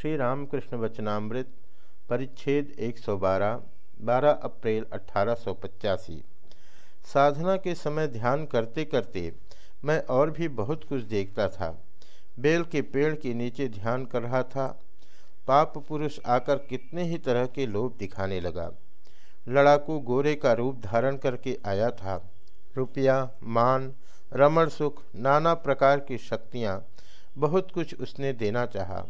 श्री रामकृष्ण वचनामृत, परिच्छेद 112 12 अप्रैल अठारह सौ पचासी। साधना के समय ध्यान करते करते मैं और भी बहुत कुछ देखता था। बेल के पेड़ के नीचे ध्यान कर रहा था। पाप पुरुष आकर कितने ही तरह के लोभ दिखाने लगा। लड़ाकू गोरे का रूप धारण करके आया था। रुपया, मान, रमण सुख, नाना प्रकार की शक्तियाँ, बहुत कुछ उसने देना चाहा।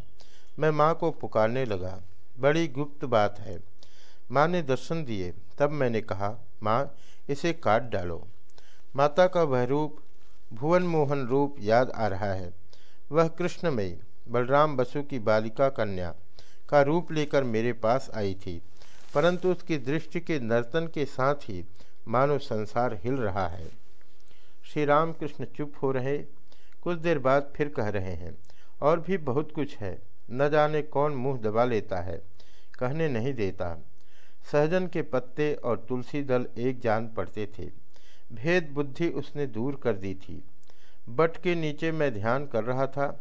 मैं माँ को पुकारने लगा। बड़ी गुप्त बात है। माँ ने दर्शन दिए। तब मैंने कहा, माँ, इसे काट डालो। माता का वह रूप भुवन मोहन रूप याद आ रहा है। वह कृष्णमयी, बलराम बसु की बालिका कन्या का रूप लेकर मेरे पास आई थी। परंतु उसकी दृष्टि के नर्तन के साथ ही मानो संसार हिल रहा है। श्री राम कृष्ण चुप हो रहे। कुछ देर बाद फिर कह रहे हैं, और भी बहुत कुछ है। न जाने कौन मुँह दबा लेता है, कहने नहीं देता। सहजन के पत्ते और तुलसी दल एक जान पड़ते थे। भेद बुद्धि उसने दूर कर दी थी। बट के नीचे मैं ध्यान कर रहा था।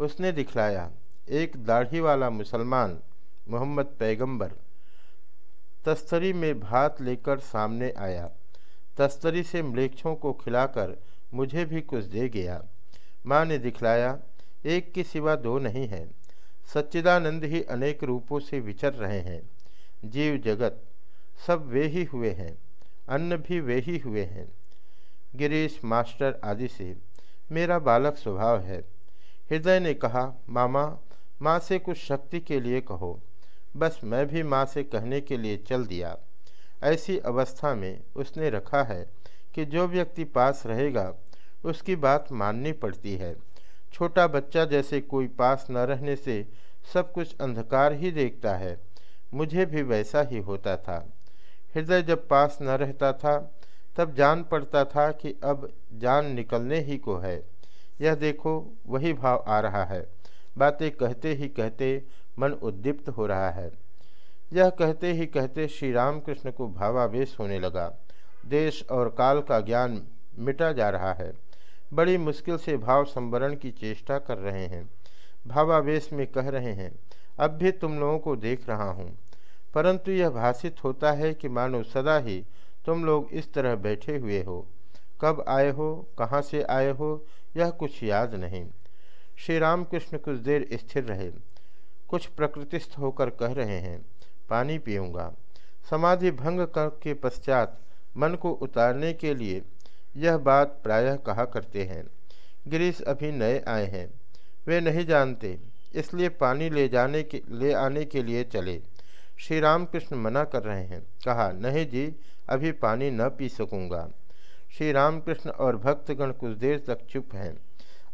उसने दिखलाया, एक दाढ़ी वाला मुसलमान, मोहम्मद पैगंबर। तस्तरी में भात लेकर सामने आया। तस्तरी से मलेक्षों को खिलाकर मुझे भी कुछ दे गया। माँ ने दिखलाया, एक के सिवा दो नहीं है। सच्चिदानंद ही अनेक रूपों से विचर रहे हैं। जीव जगत सब वे ही हुए हैं, अन्न भी वे ही हुए हैं। गिरीश, मास्टर आदि से मेरा बालक स्वभाव है। हृदय ने कहा, मामा, माँ से कुछ शक्ति के लिए कहो। बस मैं भी माँ से कहने के लिए चल दिया। ऐसी अवस्था में उसने रखा है कि जो व्यक्ति पास रहेगा, उसकी बात माननी पड़ती है। छोटा बच्चा जैसे कोई पास न रहने से सब कुछ अंधकार ही देखता है। मुझे भी वैसा ही होता था। हृदय जब पास न रहता था, तब जान पड़ता था कि अब जान निकलने ही को है। यह देखो, वही भाव आ रहा है। बातें कहते ही कहते मन उद्दीप्त हो रहा है। यह कहते ही कहते श्री रामकृष्ण को भावावेश होने लगा। देश और काल का ज्ञान मिटा जा रहा है। बड़ी मुश्किल से भाव संवरण की चेष्टा कर रहे हैं। भावावेश में कह रहे हैं, अब भी तुम लोगों को देख रहा हूँ। परंतु यह भाषित होता है कि मानो सदा ही तुम लोग इस तरह बैठे हुए हो। कब आए हो, कहाँ से आए हो, यह कुछ याद नहीं श्री रामकृष्ण कुछ देर स्थिर रहे। कुछ प्रकृतिस्थ होकर कह रहे हैं, पानी पीऊँगा। समाधि भंग के पश्चात मन को उतारने के लिए यह बात प्रायः कहा करते हैं। गिरीश अभी नए आए हैं। वे नहीं जानते, इसलिए पानी ले जाने के, ले आने के लिए चले। श्री रामकृष्ण मना कर रहे हैं। कहा, नहीं जी, अभी पानी न पी सकूँगा। श्री रामकृष्ण और भक्तगण कुछ देर तक चुप हैं।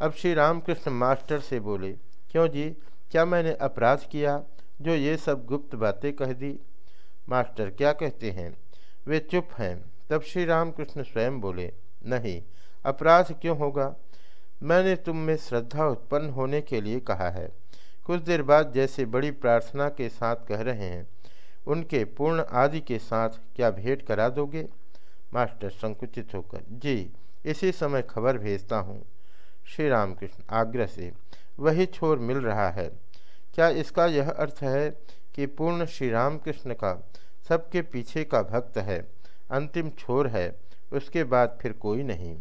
अब श्री रामकृष्ण मास्टर से बोले, क्यों जी, क्या मैंने अपराध किया जो ये सब गुप्त बातें कह दी? मास्टर, क्या कहते हैं? वे चुप हैं। तब श्री रामकृष्ण स्वयं बोले नहीं। अपराध क्यों होगा? मैंने तुम में श्रद्धा उत्पन्न होने के लिए कहा है। कुछ देर बाद जैसे बड़ी प्रार्थना के साथ कह रहे हैं, उनके पूर्ण आदि के साथ क्या भेंट करा दोगे? मास्टर संकुचित होकर, जी, इसी समय खबर भेजता हूँ। श्री रामकृष्ण आग्रह से, वही छोर मिल रहा है। क्या इसका यह अर्थ है कि पूर्ण श्री रामकृष्ण का सबके पीछे का भक्त है, अंतिम छोर है उसके बाद फिर कोई नहीं।